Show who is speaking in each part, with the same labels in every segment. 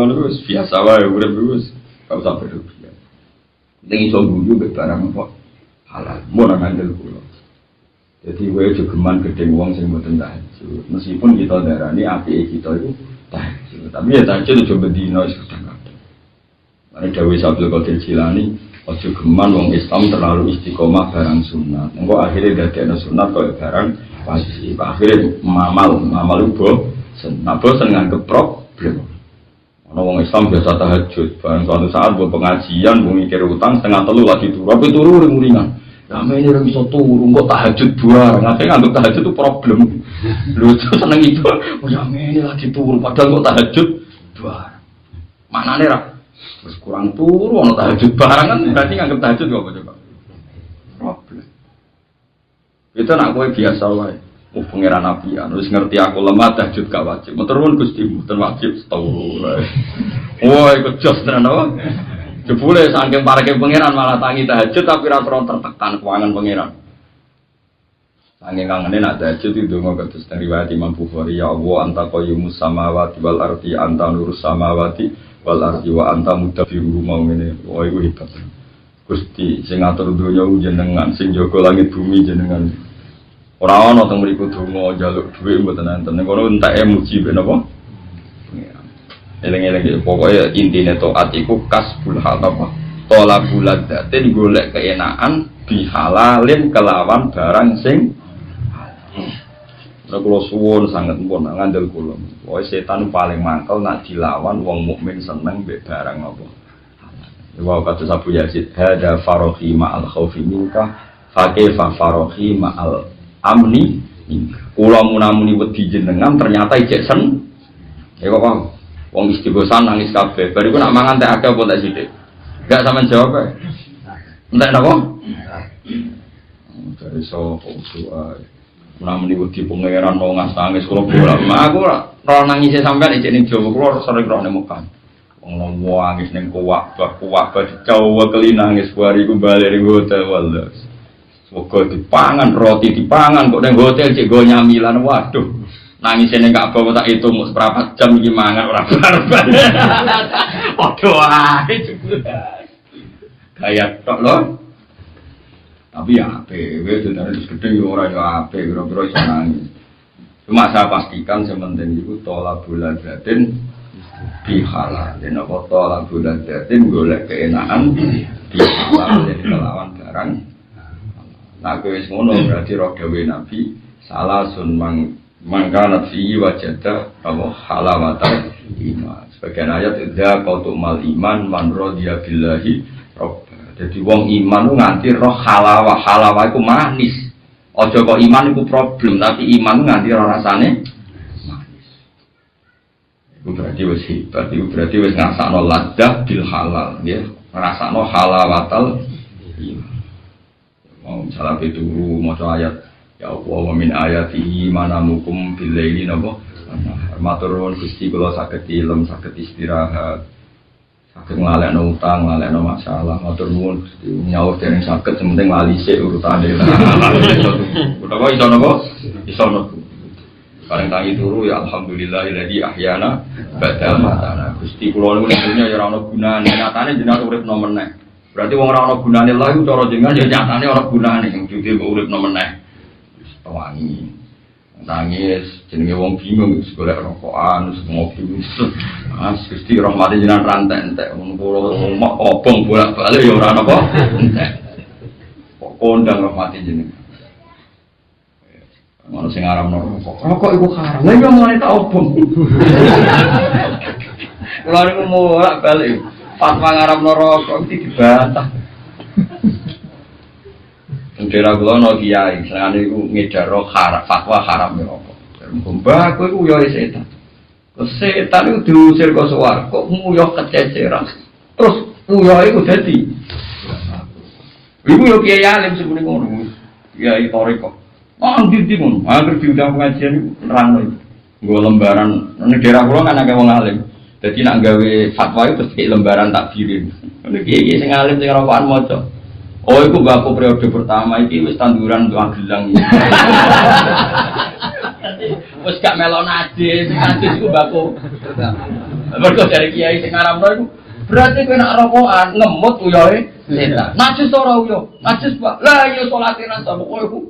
Speaker 1: kula niku biasa wae urip wis gak usah berlebihan. Ning iso guyu barang kok halal. Mun ngandel kula. Jadi gue jogeman gede wong sing mboten tahajud. Meskipun kita darani api kita itu tahajud, tapi ya tahajud itu coba dino kadang-kadang. Mane dawuh Abdul Qadir Jilani, ojo geman wong Islam terlalu istiqomah barang sunat. Engko akhirnya dadekno sunat kaya barang wajib. Akhirnya mamal, mamal itu Nah bosen nganggep problem. Ono wong Islam biasa tahajud, barang suatu saat buat pengajian, mau mikir utang setengah telu lagi turu, tapi turu ring-ringan. Nah, ini orang bisa turu, kok tahajud dua, nanti nganggep tahajud itu problem. Lu tuh seneng itu, oh ya ini lagi turu, padahal kok tahajud dua. Mana nih rak? Terus kurang turu, ono tahajud barang kan berarti nganggep tahajud gak apa coba? Problem. Itu nak gue biasa wae. Oh pangeran Nabi ya, terus ngerti aku lemah tahajud gak wajib. Meterun gusti, meter wajib tahu. Wah ikut jos tenan apa? Jebule saking parake pangeran malah tangi tahajud tapi ra tertekan keuangan pangeran. Saking kangene nak tahajud itu ngono kados riwayat Imam Bukhari ya Allah anta qayyumus samawati wal ardi anta nurus samawati wal ardi wa anta mudabbiru mau ngene. Wah iku hebat. Gusti sing ngatur donya jenengan, sing jaga langit bumi jenengan. Ora ana teng mriku donga njaluk dhuwit mboten enten. Ning kono enteke muji ben apa? Eling-eling pokoknya intine taat iku kasbul hal apa? Tola buladatin golek keenaan bihalalin kelawan barang sing Nah, kalau suwon sangat pun ngandel kulo. Pokoknya setan paling mangkel nak dilawan wong mukmin seneng be barang apa. Wow kata Abu Yazid, hada farohi ma'al khawfi minka, fakefa farohi ma'al amni. Kula munamuni wedi jenengan ternyata ijek sen. Ya kok paham wong istighosah nangis kabeh. Bariku nak mangan teh akeh apa tak sithik? Enggak sampean jawab ae entek napa? Dari sapa doa munamuni wedi pangeran mau nangis kula bola. Aku ora nangis sampean ijek ning Jawa kula sering roh ning Mekah wong nangis ning kuwak kuwak Jawa kelinangis bariku bali ning hotel wallah Semoga dipangan, roti dipangan, kok neng hotel cek gue nyamilan, waduh. Nangis ini gak bawa tak itu mau seberapa jam ini mangan orang barbar. Waduh, juga. Kayak tok loh. Tapi ya apa, gue sudah harus gede orang ya apa, kira-kira bisa nangis. Cuma saya pastikan sementing itu tolak bulan batin bihalal. Dan apa tolak bulan batin boleh keenaan bihalal jadi kelawan barang Nah, kowe wis ngono berarti roh gawe Nabi salah sun mang mangkana fi wajada apa halawata iman. Sebagian ayat idza qautu mal iman man radiya billahi. Jadi wong iman ku nganti roh halawah, halawah iku manis. Ojo kok iman iku problem, tapi iman nganti roh rasane manis. Iku berarti wis hebat, iku berarti wis ngrasakno ladah bil halal, ya. Ngrasakno halawatal iman salah turu mau ayat. Ya Allah wa min ayatihi manamukum bil laili napa? Matur nuwun Gusti kula saged ilem saged istirahat. Saged nglalekno utang nglalekno masalah. Matur nuwun Gusti. Nyaur dereng saged sementing lali sik urutane. Utawa iso napa? Iso napa Bareng tangi turu ya alhamdulillah jadi ahyana badal matana. Gusti kula niku dunya ya ora ana gunane, nyatane jenengan urip nomor meneh. Berarti wong ora ana gunane lha iku cara jenengan ya nyatane ora gunane sing judi kok urip meneh. Wis tawangi. Nangis jenenge wong bingung wis golek rokokan wis ngopi wis. Mas Gusti rahmati jenengan rantek entek wong kula omok obong bolak-balik ya ora napa entek. Kok kondang rahmati jenengan. Ngono sing aran rokok. Rokok iku haram. Lah yo mulai tak obong. Kula niku bolak-balik. Fatwa ngarap rokok itu dibantah. Daerah kula no kiai, senengane iku ngedar haram, fatwa haram ya rokok. Mbah kowe iku yo setan. Setan itu diusir ke kok nguyuh kececeran. Terus nguyuh itu jadi. Ibu yo kiai alim sebenarnya ngono. Kiai toriko. Oh, di di ngono. Agar diundang pengajian itu nerang lagi. Gue lembaran, ini daerah kula kan agak wong. Jadi nak gawe fatwa itu terus lembaran takbirin. Ini kiai sing alim sing rokokan maca. Oh, itu baku periode pertama iki wis tanduran doa gelang. Wis gak melon nade, sing iku baku. Mergo dari kiai sing iku berarti kowe nak rokokan ngemut uyoe setan. Najis ora uyo, najis Pak. Lah iya salate nang kowe iku.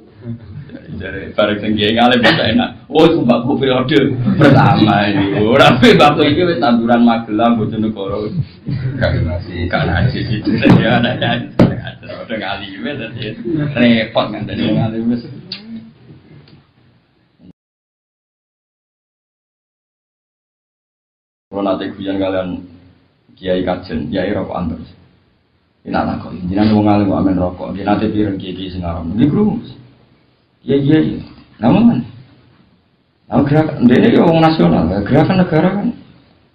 Speaker 1: Jadi bareng sing kiai ngalim enak. Oh, itu mbakku periode pertama ini. Ora pe mbakku iki wis tanduran Magelang Bojonegoro.
Speaker 2: Kasih.
Speaker 1: Kan aja gitu ya ada ya. Udah ngalim ya repot kan dari ngalim wis. Kalau nanti guyon kalian kiai kajen, kiai rokokan terus. Ini anak kok, jangan mau ngalim amin rokok. Dia nanti pireng kiai kiai sing aram. Ini kerumus. Iya iya iya. Namun kan, nah gerakan, dia ini orang nasional, gerakan negara kan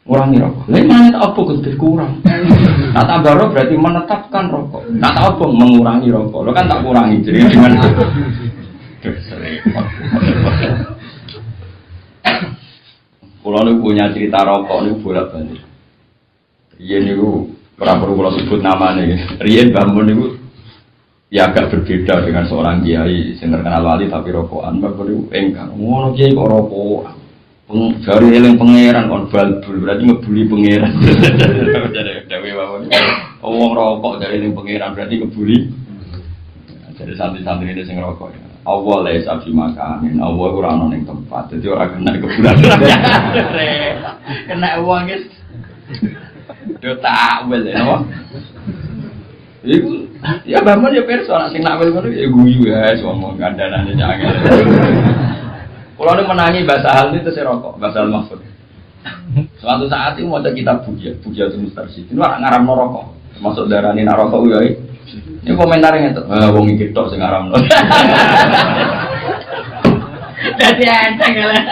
Speaker 1: ngurangi rokok. Lain mana tak apa gede kurang. Nah tambah rokok berarti menetapkan rokok. Nah tak apa mengurangi rokok. Lo kan tak kurangi jadi serempet. Kulo niku punya cerita rokok niku bolak balik. Riyen niku ora perlu kula sebut namanya. Riyen bangun niku ya agak berbeda dengan seorang kiai sing terkenal wali tapi rokokan. Bapak niku engkang ngono kiai kok rokok. Peng, jari eling pangeran kon balbul berarti ngebuli pangeran. Jadi dewe mawon. Oh, Wong rokok jari eling pangeran berarti ngebuli. Jadi santri-santri ini sing rokok ya. Allah la yasabi makanin, Allah ora ana ning tempat. Dadi ora kena kebulan. kena uang guys. Do takwil ya, ya bangun ya perso anak sing nakwil ngono ya guyu ya ngomong kandhanane jangan. Kalau ini menangi bahasa hal itu saya rokok, bahasa hal maksud. Suatu saat itu mau kitab bugia, bugia itu mustarsi. Ini orang ngaram rokok, masuk darah ini narokok ya. Ini komentarnya itu, ah, wong iki tok sing ngaram Jadi enteng kalian.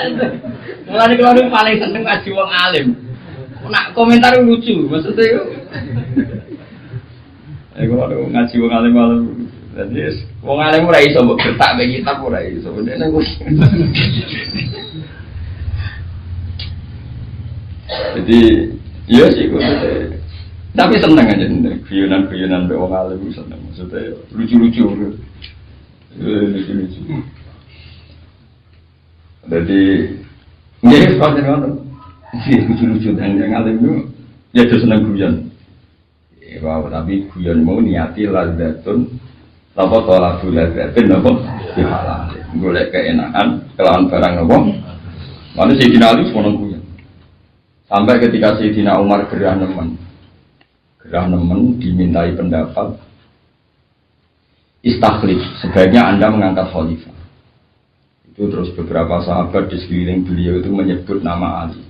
Speaker 1: Mulai kalau ini paling seneng ngaji wong alim. Nak komentar lucu, maksudnya itu. Eh kalau ngaji wong alim malam jadi wong alim ora iso mbok gertak mek kitab ora iso. Dene wis. Jadi iya sih kok. Tapi seneng aja nih, guyonan-guyonan mbek wong alim seneng. Maksudnya lucu-lucu. Lucu-lucu. Jadi nggih kok jenengan. Lucu-lucu dan yang alim itu ya seneng guyon. Wow, tapi guyon mau niati lazatun Napa tolak bulat zatin napa dihalal. Golek keenakan kelawan barang napa. Lalu Sayyidina Ali semua kuya. Sampai ketika Sayyidina Umar gerah nemen. Gerah nemen dimintai pendapat istakhlif. Sebaiknya Anda mengangkat khalifah. Itu terus beberapa sahabat di sekeliling beliau itu menyebut nama Ali.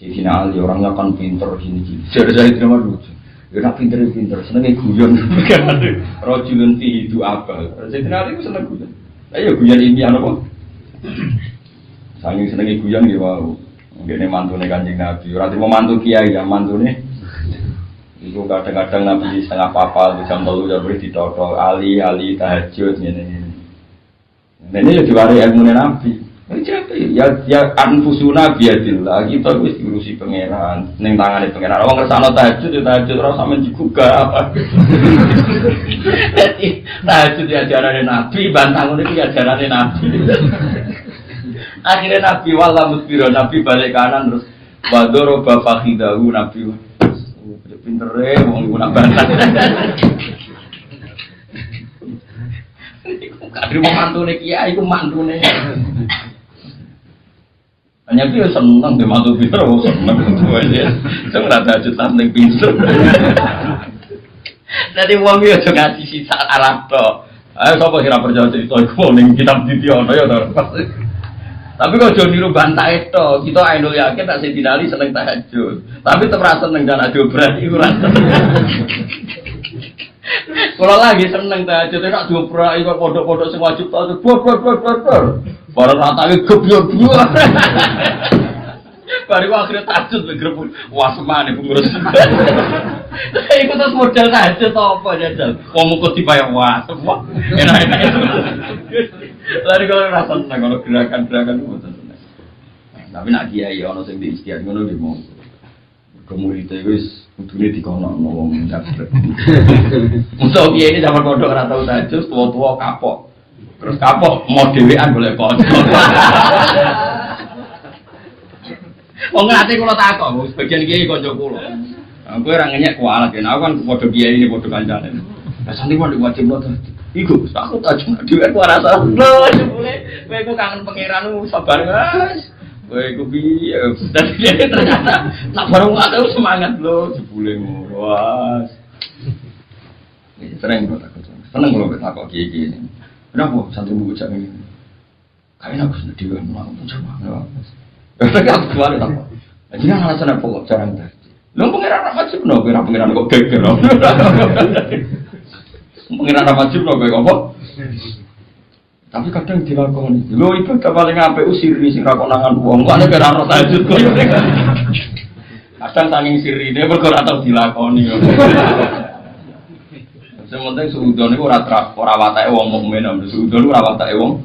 Speaker 1: Sayyidina Ali orangnya kan pinter gini-gini. Jadi saya tidak lucu. Ya nak pinter-pinter, senengnya guyon. Rojulun fi itu apa? Sayyidina Ali itu seneng guyon. Nah ya guyon ini apa? Saking senengnya guyon ya wow. Ini mantune kanjeng Nabi. Berarti mau mantu kiai ya mantune. Iku kadang-kadang Nabi setengah papal jam telu ya beri ditoto Ali Ali tahajud ini ini. Ini ya diwari ilmu Nabi. Ya ya anfusuna biadillah kita wis diurusi pangeran ning tangane pangeran. Wong kersane tahajud ya tahajud ora sampe juga apa. Dadi tahajud ya ajarane Nabi, bantang ngene iki ajarane Nabi. Akhirnya Nabi wala musbiro, Nabi balik kanan terus wadoro bafakhidahu Nabi pinter e wong iku nak bantang. Kadri mau mantune kiai iku mantune. Hanya dia seneng dia mantu pinter, oh seneng itu aja. Saya ada lantai pinter. Jadi uang dia juga ngasih sisa Arab toh. Ayo siapa kira percaya cerita itu ning kitab Didiono ya toh. Tapi kalau jauh niru bantah itu, kita ainul yakin tak sih dinali seneng tahajud. Tapi tetap seneng dan adu berani kurang. Kalau lagi seneng tahajud, tak dioprak, ikut pondok-pondok sing wajib tahajud, bor bor bor bor bor. Barang ratanya gebyur dua. Baru akhirnya tahajud bergerak, wah semane pengurus. Iku terus modal tahajud apa jajal? Wong mukul dibayar wah semua. Enak-enak. Lari kalau rasa seneng kalau gerakan-gerakan itu seneng. Tapi nak kiai sing di istiadat ngono nggih mau. Kemudian itu wis kudune dikono ngomong jabret. Musuh kiai ini zaman pondok ora tau tahajud, tua-tua kapok. Terus kapok mau dhewean boleh pondok. Wong ngate kula takok, sebagian kiai kanca kula. Aku ora ngenyek kualat ya, aku kan padha kiai ini padha kancane. Lah santri mau diwajib lo Iku, aku tak cuma dhewe ku ora salah. Lho, jebule kowe kangen pangeran sabar, Mas. Ku piye? Dadi ternyata nak baru aku semangat lho jebule. Wah. Sering kok. Seneng lho takut kiai-kiai ini. Kenapa santri buku cak ini? Kayaknya aku sudah. Tapi aku keluar apa? Jadi alasan apa kok jarang tadi? Lo pengiran apa sih? No, pengiran pengiran kok geger? Pengiran apa sih? No, apa? Tapi kadang dilakoni. Lo ibadah paling apa? Usir ini sing rakon nangan uang. Kok ada kira roh tajud kok? Kadang saking siri ini bergerak atau dilakoni. Sementing suudon itu ora ora watake wong mukmin, suudon ora watake wong.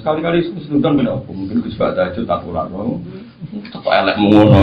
Speaker 1: Sekali-kali suudon beda apa? Mungkin Gus Baca tak ora. Tak elek mengono.